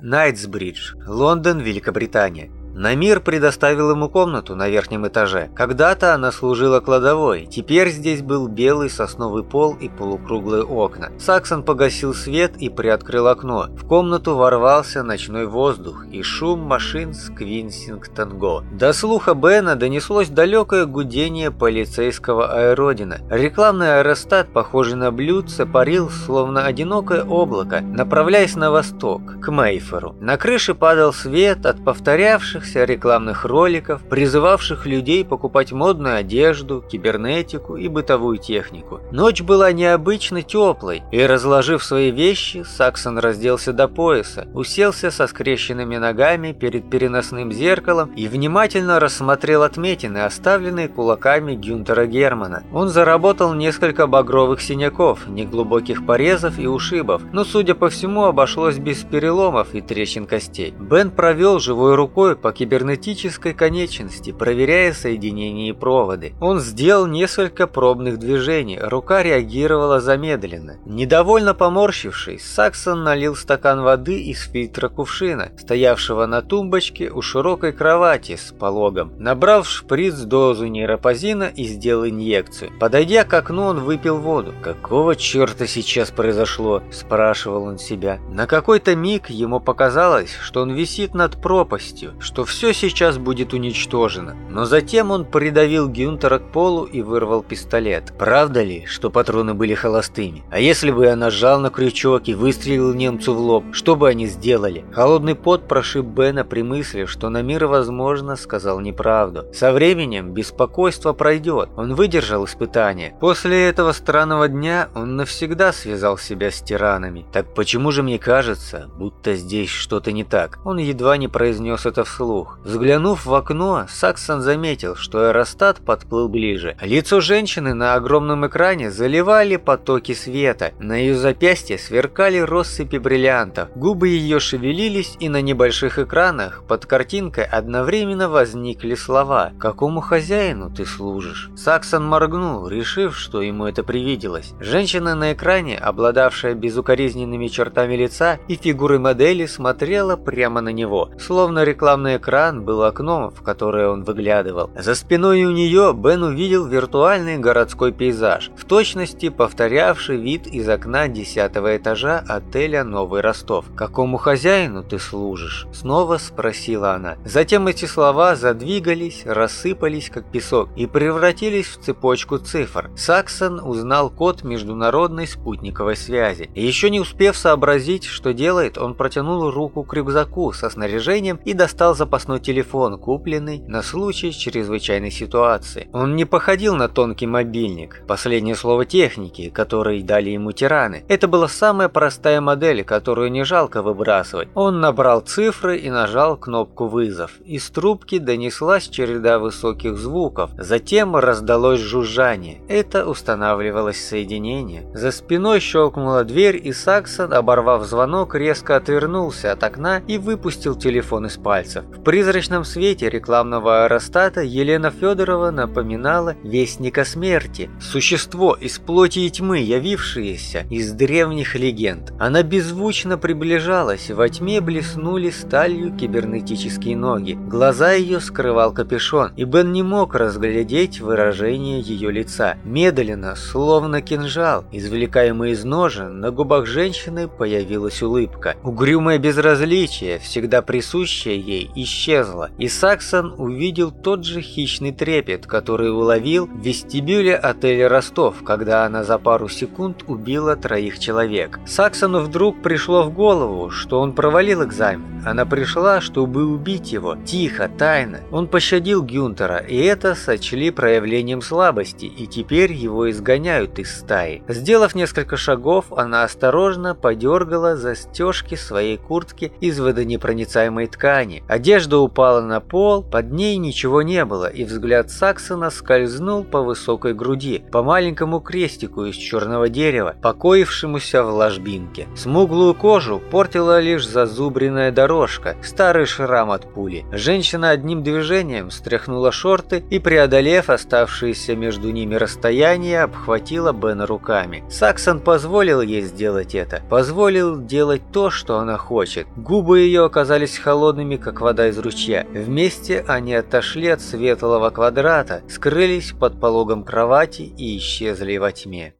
Найтсбридж, Лондон, Великобритания. Намир предоставил ему комнату на верхнем этаже. Когда-то она служила кладовой, теперь здесь был белый сосновый пол и полукруглые окна. Саксон погасил свет и приоткрыл окно. В комнату ворвался ночной воздух и шум машин с Квинсингтон-Го. До слуха Бена донеслось далекое гудение полицейского аэродина. Рекламный аэростат, похожий на блюдце, парил, словно одинокое облако, направляясь на восток, к Мейферу. На крыше падал свет от повторявшихся появившихся рекламных роликов, призывавших людей покупать модную одежду, кибернетику и бытовую технику. Ночь была необычно теплой, и, разложив свои вещи, Саксон разделся до пояса, уселся со скрещенными ногами перед переносным зеркалом и внимательно рассмотрел отметины, оставленные кулаками Гюнтера Германа. Он заработал несколько багровых синяков, неглубоких порезов и ушибов, но, судя по всему, обошлось без переломов и трещин костей. Бен провел живой рукой по кибернетической конечности, проверяя соединения и проводы. Он сделал несколько пробных движений, рука реагировала замедленно. Недовольно поморщившись, Саксон налил стакан воды из фильтра кувшина, стоявшего на тумбочке у широкой кровати с пологом. Набрал в шприц дозу нейропозина и сделал инъекцию. Подойдя к окну, он выпил воду. «Какого черта сейчас произошло?» – спрашивал он себя. На какой-то миг ему показалось, что он висит над пропастью, что все сейчас будет уничтожено. Но затем он придавил Гюнтера к полу и вырвал пистолет. Правда ли, что патроны были холостыми? А если бы я нажал на крючок и выстрелил немцу в лоб, что бы они сделали? Холодный пот прошиб Бена при мысли, что на мир, возможно, сказал неправду. Со временем беспокойство пройдет. Он выдержал испытание. После этого странного дня он навсегда связал себя с тиранами. Так почему же мне кажется, будто здесь что-то не так? Он едва не произнес это вслух вслух. Взглянув в окно, Саксон заметил, что аэростат подплыл ближе. Лицо женщины на огромном экране заливали потоки света. На ее запястье сверкали россыпи бриллиантов. Губы ее шевелились, и на небольших экранах под картинкой одновременно возникли слова «Какому хозяину ты служишь?». Саксон моргнул, решив, что ему это привиделось. Женщина на экране, обладавшая безукоризненными чертами лица и фигурой модели, смотрела прямо на него, словно рекламная экран был окном, в которое он выглядывал. За спиной у нее Бен увидел виртуальный городской пейзаж, в точности повторявший вид из окна десятого этажа отеля «Новый Ростов». «Какому хозяину ты служишь?» – снова спросила она. Затем эти слова задвигались, рассыпались как песок и превратились в цепочку цифр. Саксон узнал код международной спутниковой связи. Еще не успев сообразить, что делает, он протянул руку к рюкзаку со снаряжением и достал за запасной телефон, купленный на случай чрезвычайной ситуации. Он не походил на тонкий мобильник, последнее слово техники, который дали ему тираны. Это была самая простая модель, которую не жалко выбрасывать. Он набрал цифры и нажал кнопку «Вызов». Из трубки донеслась череда высоких звуков. Затем раздалось жужжание. Это устанавливалось соединение. За спиной щелкнула дверь, и Саксон, оборвав звонок, резко отвернулся от окна и выпустил телефон из пальцев. Призрачном свете рекламного аэростата Елена Федорова напоминала Вестника Смерти, существо из плоти и тьмы, явившееся из древних легенд. Она беззвучно приближалась, во тьме блеснули сталью кибернетические ноги. Глаза ее скрывал капюшон, и Бен не мог разглядеть выражение ее лица. Медленно, словно кинжал, извлекаемый из ножен, на губах женщины появилась улыбка. Угрюмое безразличие, всегда присущее ей, исчезла, и Саксон увидел тот же хищный трепет, который уловил в вестибюле отеля Ростов, когда она за пару секунд убила троих человек. Саксону вдруг пришло в голову, что он провалил экзамен. Она пришла, чтобы убить его, тихо, тайно. Он пощадил Гюнтера, и это сочли проявлением слабости, и теперь его изгоняют из стаи. Сделав несколько шагов, она осторожно подергала застежки своей куртки из водонепроницаемой ткани. Одежда Одежда упала на пол, под ней ничего не было, и взгляд Саксона скользнул по высокой груди, по маленькому крестику из черного дерева, покоившемуся в ложбинке. Смуглую кожу портила лишь зазубренная дорожка, старый шрам от пули. Женщина одним движением стряхнула шорты и, преодолев оставшееся между ними расстояние, обхватила Бена руками. Саксон позволил ей сделать это, позволил делать то, что она хочет. Губы ее оказались холодными, как вода из ручья. Вместе они отошли от светлого квадрата, скрылись под пологом кровати и исчезли во тьме.